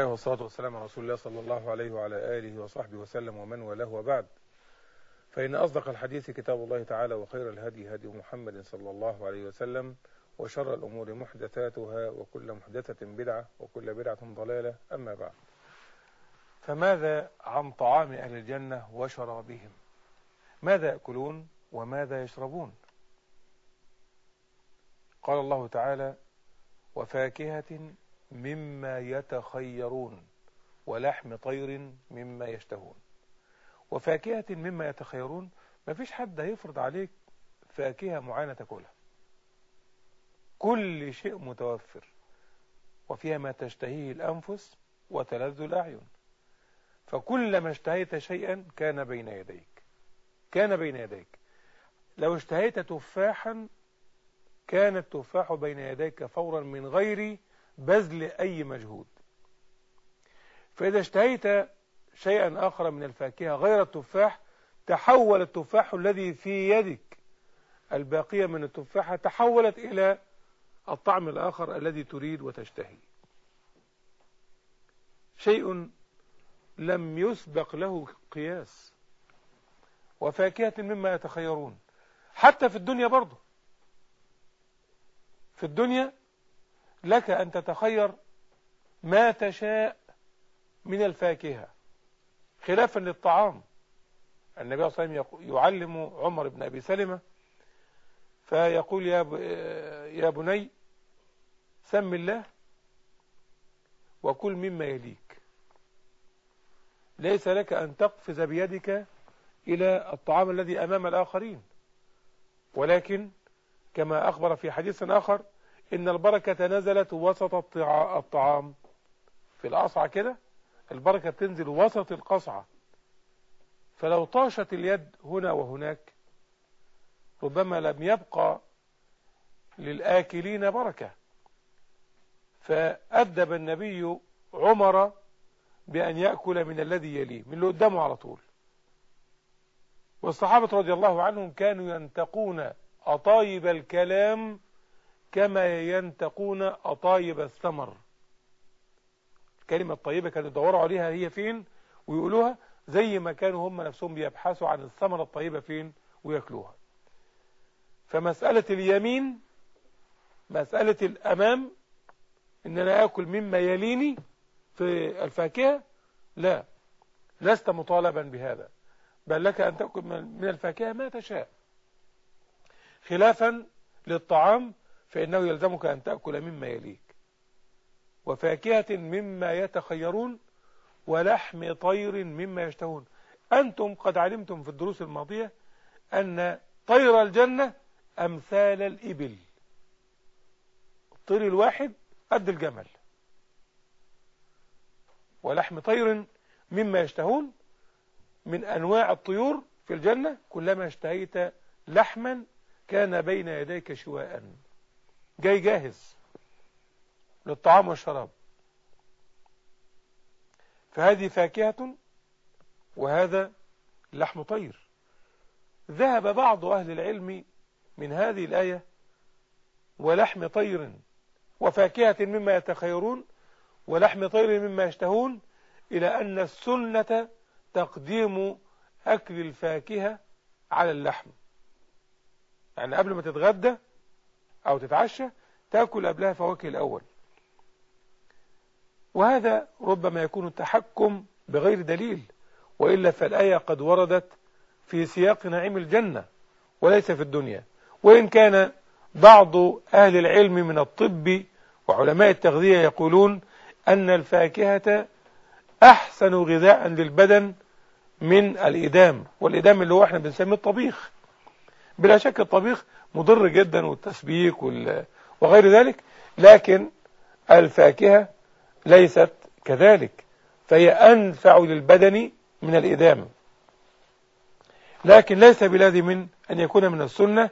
الله والصلاة والسلام على رسول الله صلى الله عليه وعلى آله وصحبه وسلم ومن والاه وبعد. فإن أصدق الحديث كتاب الله تعالى وخير الهدي هدي محمد صلى الله عليه وسلم وشر الأمور محدثاتها وكل محدثة بدعة وكل بدعة ضلالة. أما بعد. فماذا عن طعام أهل الجنة وشرابهم؟ ماذا يأكلون وماذا يشربون؟ قال الله تعالى وفاكهة مما يتخيرون ولحم طير مما يشتهون. وفاكهة مما يتخيرون ما فيش حد هيفرض عليك فاكهة معينة تاكلها. كل شيء متوفر وفيها ما تشتهيه الأنفس وتلذ الأعين. فكلما اشتهيت شيئا كان بين يديك كان بين يديك. لو اشتهيت تفاحا كان التفاح بين يديك فورا من غير بذل أي مجهود. فإذا اشتهيت شيئا آخر من الفاكهة غير التفاح تحول التفاح الذي في يدك الباقية من التفاحة تحولت إلى الطعم الآخر الذي تريد وتشتهي. شيء لم يسبق له قياس. وفاكهة مما يتخيرون. حتى في الدنيا برضه. في الدنيا لك أن تتخير ما تشاء من الفاكهة. خلافا للطعام. النبي صلى الله عليه وسلم يعلم عمر بن أبي سلمة فيقول يا يا بني سم الله وكل مما يليك. ليس لك أن تقفز بيدك إلى الطعام الذي أمام الآخرين. ولكن كما أخبر في حديث آخر إن البركة نزلت وسط الطعام. في القصعة كده البركة تنزل وسط القصعة. فلو طاشت اليد هنا وهناك ربما لم يبقى للآكلين بركة. فأدب النبي عمر بأن يأكل من الذي يليه من اللي قدامه على طول. والصحابة رضي الله عنهم كانوا ينتقون أطايب الكلام كما ينتقون أطايب الثمر. الكلمة الطيبة كانوا يدوروا عليها هي فين؟ ويقولوها زي ما كانوا هم نفسهم بيبحثوا عن الثمرة الطيبة فين؟ ويأكلوها. فمسألة اليمين مسألة الأمام إن أنا أكل مما يليني في الفاكهة؟ لا. لست مطالبا بهذا. بل لك أن تأكل من الفاكهة ما تشاء. خلافا للطعام فإنه يلزمك أن تأكل مما يليك. وفاكهة مما يتخيرون ولحم طير مما يشتهون. أنتم قد علمتم في الدروس الماضية أن طير الجنة أمثال الإبل. الطير الواحد قد الجمل. ولحم طير مما يشتهون من أنواع الطيور في الجنة. كلما اشتهيت لحما كان بين يديك شواء. جاي جاهز للطعام والشراب. فهذه فاكهة وهذا لحم طير. ذهب بعض أهل العلم من هذه الآية ولحم طير وفاكهة مما يتخيرون ولحم طير مما يشتهون إلى أن السنة تقديم أكل الفاكهة على اللحم. يعني قبل ما تتغدى أو تتعشى تأكل قبلها فواكه الأول. وهذا ربما يكون التحكم بغير دليل وإلا فالآية قد وردت في سياق نعيم الجنة وليس في الدنيا. وإن كان بعض أهل العلم من الطب وعلماء التغذية يقولون أن الفاكهة أحسن غذاء للبدن من الإدام والإدام اللي هو إحنا بنسميه الطبيخ. بلا شك الطبيخ مضر جدا والتسبيك وغير ذلك لكن الفاكهة ليست كذلك فهي أنفع للبدن من الإدام لكن ليس بلازم أن يكون من السنة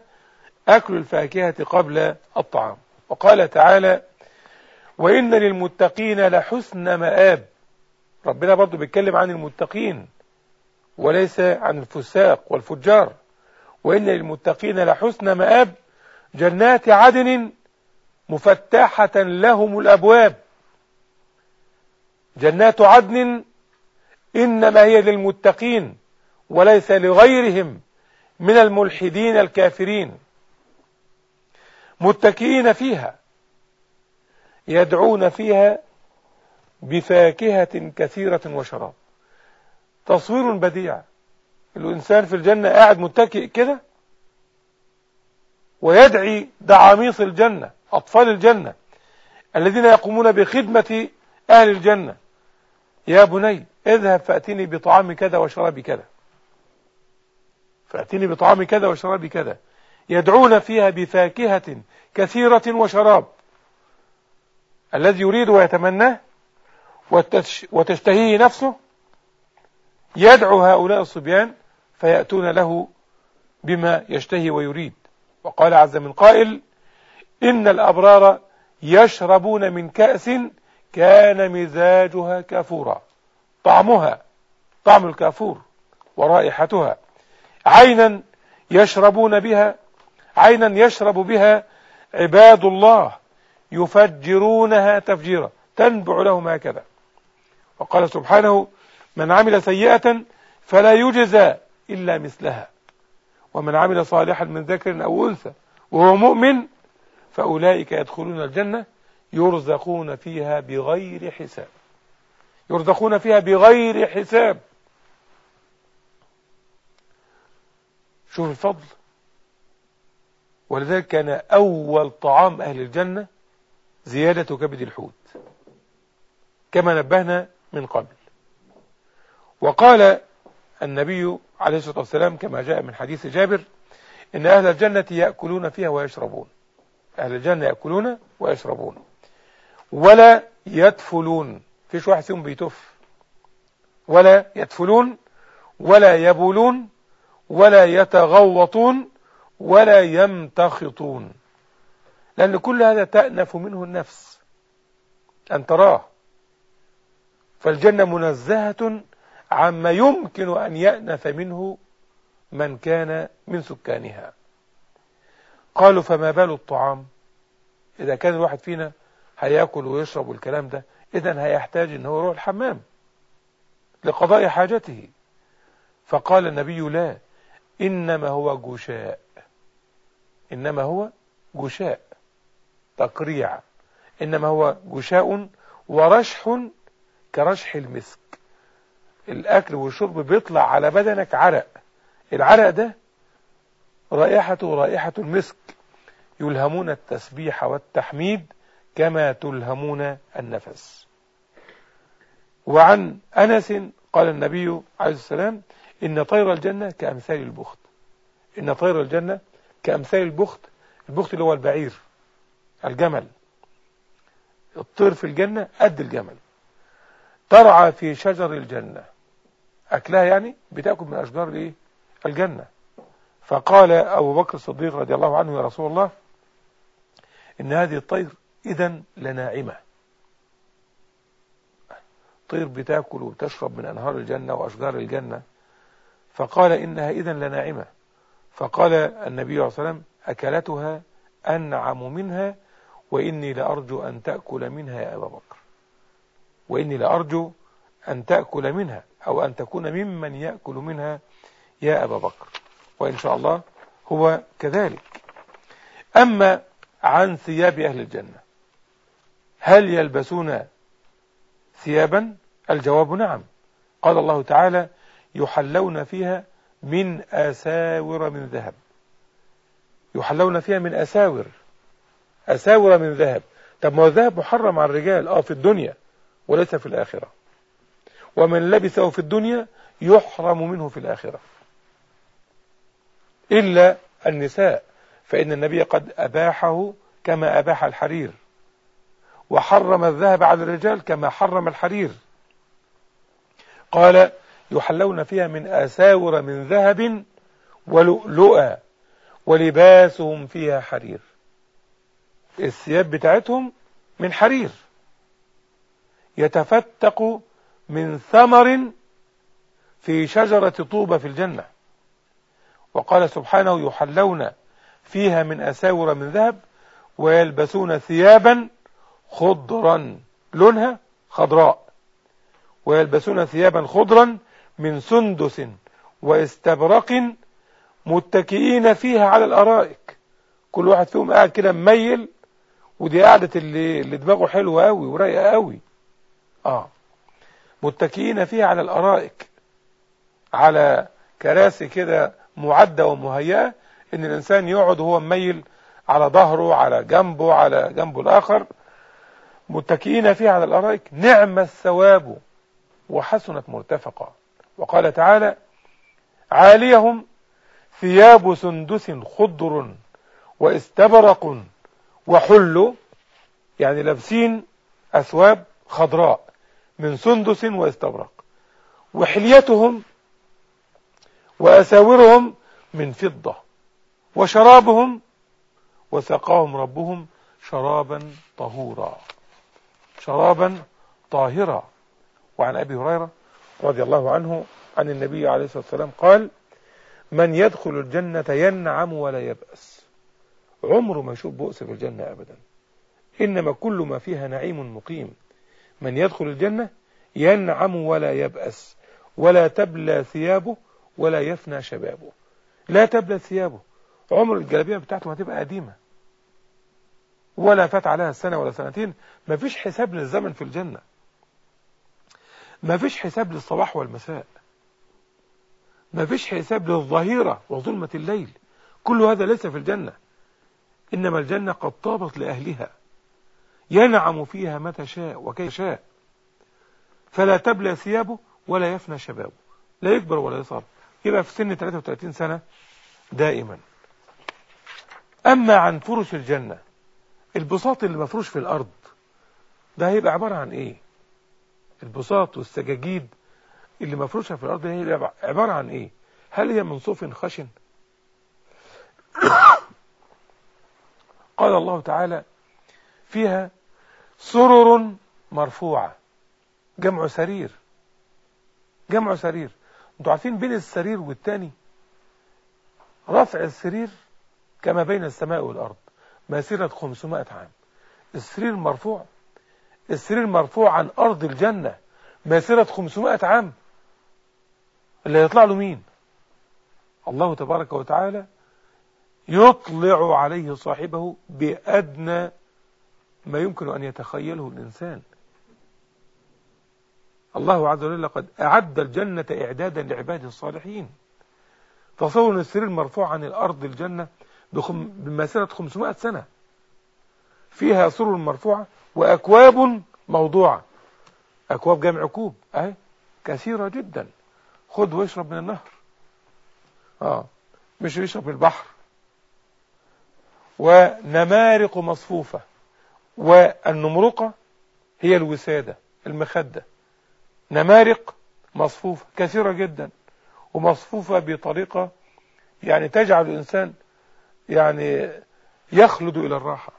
أكل الفاكهة قبل الطعام. وقال تعالى وإن للمتقين لحسن مآب. ربنا برضو بيتكلم عن المتقين وليس عن الفساق والفجار. وإن للمتقين لحسن مآب جنات عدن مفتحة لهم الأبواب. جنات عدن إنما هي للمتقين وليس لغيرهم من الملحدين الكافرين. متكئين فيها يدعون فيها بفاكهة كثيرة وشراب. تصوير بديع. الإنسان في الجنة قاعد متكئ كده ويدعي دعاميص الجنة أطفال الجنة الذين يقومون بخدمة أهل الجنة. يا بني اذهب فأتني بطعام كذا وشراب كذا. فأتني بطعام كذا وشراب كذا. يدعون فيها بفاكهة كثيرة وشراب. الذي يريد ويتمناه وتشتهيه نفسه يدعو هؤلاء الصبيان فيأتون له بما يشتهي ويريد. وقال عز من قائل إن الأبرار يشربون من كأس كان مزاجها كافورا. طعمها طعم الكافور ورائحتها. عينا يشربون بها عينا يشرب بها عباد الله يفجرونها تفجيرا تنبع لهم هكذا. وقال سبحانه من عمل سيئة فلا يجزى إلا مثلها. ومن عمل صالحا من ذكر أو أنثى وهو مؤمن فأولئك يدخلون الجنة يرزقون فيها بغير حساب. يرزقون فيها بغير حساب. شوف الفضل. ولذلك كان أول طعام أهل الجنة زيادة كبد الحوت. كما نبهنا من قبل. وقال النبي عليه الصلاة والسلام كما جاء من حديث جابر إن أهل الجنة يأكلون فيها ويشربون. أهل الجنة يأكلون ويشربون. ولا يدفلون. فيش واحد فيهم بيتف ولا يدفلون ولا يبولون ولا يتغوطون ولا يمتخطون. لأن كل هذا تأنف منه النفس. أن تراه. فالجنة منزهة عما يمكن أن يأنف منه من كان من سكانها. قالوا فما بال الطعام؟ إذا كان الواحد فينا هياكل ويشرب والكلام ده إذا هيحتاج أن هو يروح الحمام لقضاء حاجته. فقال النبي لا إنما هو جشاء إنما هو جشاء تقريع إنما هو جشاء ورشح كرشح المسك. الأكل والشرب بيطلع على بدنك عرق. العرق ده رائحته رائحة المسك. يلهمون التسبيح والتحميد كما تلهمون النفس. وعن أنس قال النبي عليه السلام إن طير الجنة كأمثال البخت. إن طير الجنة كأمثال البخت. البخت اللي هو البعير الجمل. الطير في الجنة قد الجمل. ترعى في شجر الجنة. أكلها يعني بتأكل من أشجار الإيه؟ الجنة. فقال أبو بكر الصديق رضي الله عنه يا رسول الله إن هذه الطير إذا لناعمة. طير بتأكل وتشرب من أنهار الجنة وأشجار الجنة. فقال إنها إذا لناعمة. فقال النبي عليه الصلاة والسلام أكلتها أنعم منها وإني لأرجو أن تأكل منها يا أبا بكر. وإني لأرجو أن تأكل منها. أو أن تكون ممن يأكل منها يا أبا بكر. وإن شاء الله هو كذلك. أما عن ثياب أهل الجنة هل يلبسون ثيابا؟ الجواب نعم. قال الله تعالى يحلون فيها من أساور من ذهب. يحلون فيها من أساور. أساور من ذهب. طب ما هو الذهب محرم على الرجال. آه في الدنيا وليس في الآخرة. ومن لبسه في الدنيا يحرم منه في الآخرة. إلا النساء فإن النبي قد أباحه كما أباح الحرير. وحرم الذهب على الرجال كما حرم الحرير. قال يحلون فيها من أساور من ذهب ولؤلؤا ولباسهم فيها حرير. الثياب بتاعتهم من حرير. يتفتق من ثمر في شجرة طوبة في الجنة. وقال سبحانه يحلون فيها من أساور من ذهب ويلبسون ثيابا خضرا لونها خضراء. ويلبسون ثيابا خضرا من سندس واستبرق متكئين فيها على الأرائك. كل واحد فيهم قاعد كده مميل ودي قاعدة اللي, اللي دماغه حلوة قوي ورايقة قوي آه. متكئين فيها على الأرائك على كراسي كده معدة ومهيئة إن الإنسان يقعد وهو مميل على ظهره على جنبه على جنبه الآخر. متكئين فيها على الأرائك. نعم الثواب وحسنت مرتفقا وقال تعالى عاليهم ثياب سندس خضر واستبرق وحلوا يعني لابسين أثواب خضراء. من سندس واستبرق. وحليتهم وأساورهم من فضة. وشرابهم وسقاهم ربهم شرابا طهورا. شرابا طاهرا. وعن أبي هريرة رضي الله عنه عن النبي عليه الصلاة والسلام قال من يدخل الجنة ينعم ولا يبأس. عمره ما يشوف بؤس في الجنة أبدا. إنما كل ما فيها نعيم مقيم. من يدخل الجنة ينعم ولا يبأس ولا تبلى ثيابه ولا يفنى شبابه. لا تبلى ثيابه. عمر الجلابية بتاعته هتبقى قديمة. ولا فات عليها سنة ولا سنتين. ما فيش حساب للزمن في الجنة. ما فيش حساب للصباح والمساء. ما فيش حساب للظهيرة وظلمة الليل. كل هذا ليس في الجنة. إنما الجنة قد طابت لأهلها. ينعم فيها متى شاء وكيف شاء. فلا تبلى ثيابه ولا يفنى شبابه. لا يكبر ولا يصغر. يبقى في سن 33 سنة دائما. أما عن فرش الجنة البساط اللي مفروش في الأرض ده هيبقى عبارة عن إيه؟ البساط والسجاجيد اللي مفروشة في الأرض هي عبارة عن إيه؟ هل هي من صوف خشن؟ قال الله تعالى فيها سرر مرفوعة. جمع سرير. جمع سرير. أنتوا عارفين بين السرير والتاني؟ رفع السرير كما بين السماء والأرض. مسيرة 500 عام. السرير مرفوع. السرير مرفوع عن أرض الجنة. مسيرة 500 عام. اللي يطلع له مين؟ الله تبارك وتعالى يطلع عليه صاحبه بأدنى ما يمكن أن يتخيله الإنسان. الله عز وجل قد أعد الجنة إعدادا لعباده الصالحين. تصور السرير مرفوع عن الأرض الجنة بمسيرة 500 سنة فيها سرر مرفوعة وأكواب موضوعة. أكواب جمع كوب أهي كثيرة جدا. خد واشرب من النهر. آه مش يشرب من البحر. ونمارق مصفوفة. والنمرقة هي الوسادة المخدة. نمارق مصفوفة كثيرة جدا ومصفوفة بطريقة يعني تجعل الإنسان يعني يخلد إلى الراحة.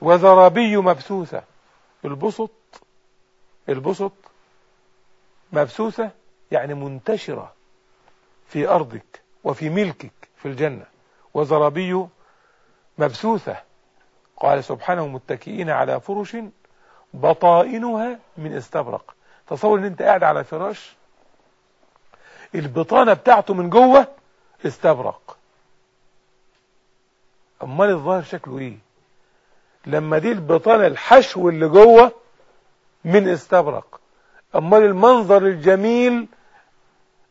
وزرابي مبسوسة البسط البسط مبسوسة يعني منتشرة في أرضك وفي ملكك في الجنة. وزرابي مبسوثة قال سبحانه متكئين على فرش بطائنها من استبرق. تصور إن أنت قاعد على فراش البطانة بتاعته من جوه استبرق. أمال الظاهر شكله إيه؟ لما دي البطانة الحشو اللي جوه من استبرق. أمال المنظر الجميل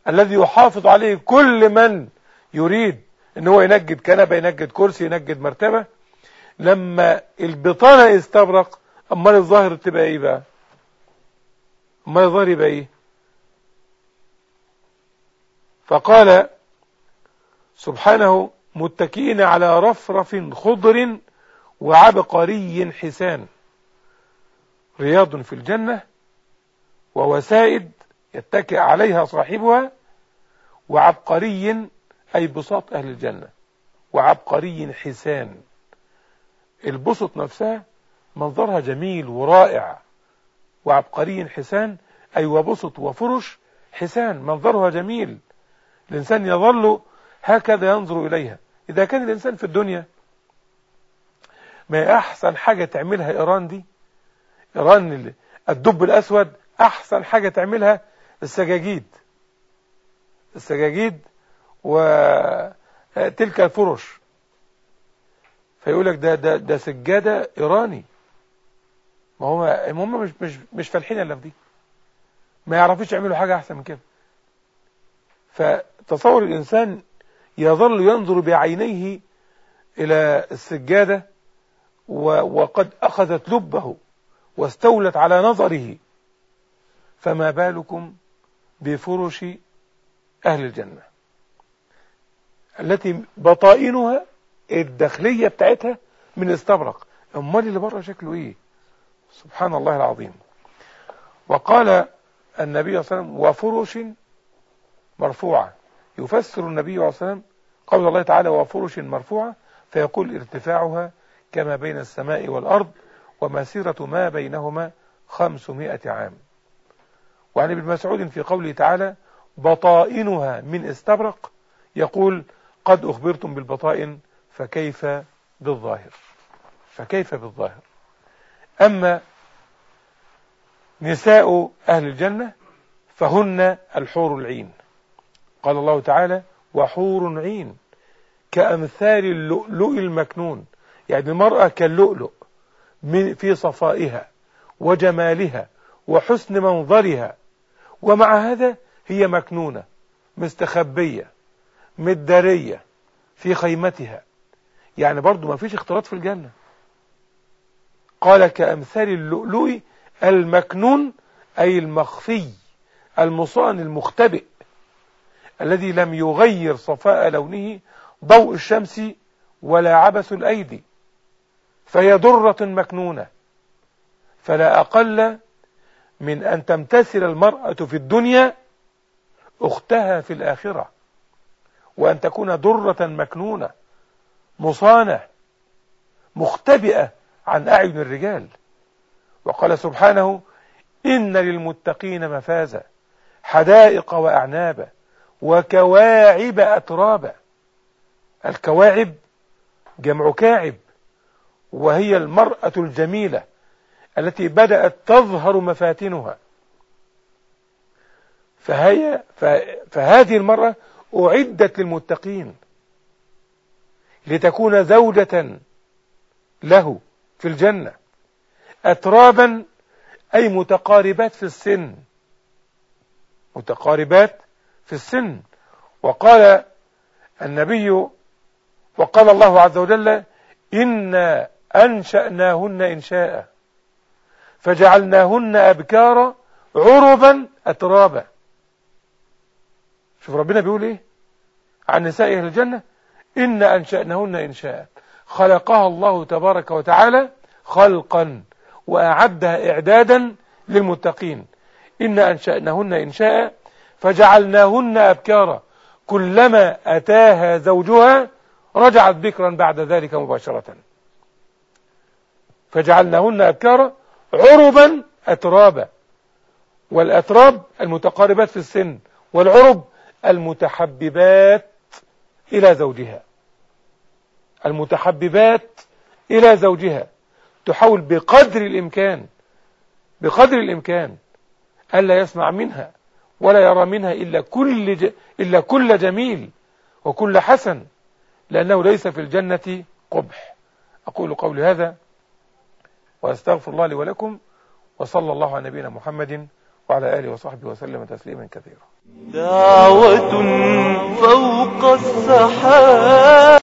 الذي يحافظ عليه كل من يريد إن هو ينجد كنبة ينجد كرسي ينجد مرتبة؟ لما البطانة استبرق أمال الظاهر تبقى إيه بقى؟ أمال الظاهر يبقى إيه؟ فقال سبحانه متكئين على رفرف خضر وعبقري حسان. رياض في الجنة ووسائد يتكئ عليها صاحبها وعبقري أي بساط أهل الجنة وعبقري حسان. البسط نفسها منظرها جميل ورائع. وعبقري حسان أي وبسط وفرش حسان منظرها جميل. الإنسان يظل هكذا ينظر إليها. إذا كان الإنسان في الدنيا ما أحسن حاجة تعملها إيران دي؟ إيران الدب الأسود أحسن حاجة تعملها؟ السجاجيد. السجاجيد وتلك الفرش. فيقول لك ده ده ده سجادة إيراني. ما هو هم مش مش مش فالحين الا في دي ما يعرفوش يعملوا حاجة أحسن من كده. فتصور الإنسان يظل ينظر بعينيه إلى السجادة وقد أخذت لبه واستولت على نظره. فما بالكم بفرش أهل الجنة؟ التي بطائنها الداخلية بتاعتها من استبرق. أمال اللي بره شكله إيه؟ سبحان الله العظيم. وقال النبي صلى الله عليه وسلم وفرش مرفوعة. يفسر النبي صلى الله عليه وسلم قول الله تعالى وفرش مرفوعة. فيقول ارتفاعها كما بين السماء والأرض ومسيرة ما بينهما خمسمائة عام. وعن ابن مسعود في قوله تعالى بطائنها من استبرق. يقول قد أخبرتم بالبطائن فكيف بالظاهر؟ فكيف بالظاهر؟ أما نساء أهل الجنة فهن الحور العين. قال الله تعالى وحور عين كأمثال اللؤلؤ المكنون. يعني المرأة كاللؤلؤ في صفائها وجمالها وحسن منظرها. ومع هذا هي مكنونة مستخبية مدارية في خيمتها. يعني برضو ما فيش اختلاط في الجنة. قال كأمثال اللؤلؤ المكنون أي المخفي المصان المختبئ الذي لم يغير صفاء لونه ضوء الشمس ولا عبث الأيدي فهي درة مكنونة. فلا أقل من أن تمتثل المرأة في الدنيا أختها في الآخرة وأن تكون درة مكنونة. مصانة مختبئة عن أعين الرجال. وقال سبحانه إن للمتقين مفازا حدائق وأعنابا وكواعب أترابا. الكواعب جمع كاعب وهي المرأة الجميلة التي بدأت تظهر مفاتنها. فهي فهذه المرأة أعدت للمتقين. لتكون زوجة له في الجنة. أترابا أي متقاربات في السن. متقاربات في السن. وقال النبي وقال الله عز وجل إنا أنشأناهن إنشاء فجعلناهن أبكارا عربا أترابا. شوف ربنا بيقول إيه؟ عن نساء أهل الجنة إنا أنشأناهن إنشاء خلقها الله تبارك وتعالى خلقا وأعدها إعدادا للمتقين. إنا أنشأناهن إنشاء فجعلناهن أبكارا. كلما أتاها زوجها رجعت بكرا بعد ذلك مباشرة. فجعلناهن أبكارا عربا أترابا. والأتراب المتقاربات في السن والعرب المتحببات إلى زوجها. المتحببات إلى زوجها. تحاول بقدر الإمكان بقدر الإمكان ألا يسمع منها ولا يرى منها إلا كل, ج... إلا كل جميل وكل حسن لأنه ليس في الجنة قبح. أقول قولي هذا وأستغفر الله لي ولكم وصلى الله على نبينا محمد وعلى آله وصحبه وسلم تسليما كثيرا. دعوة فوق السحاب.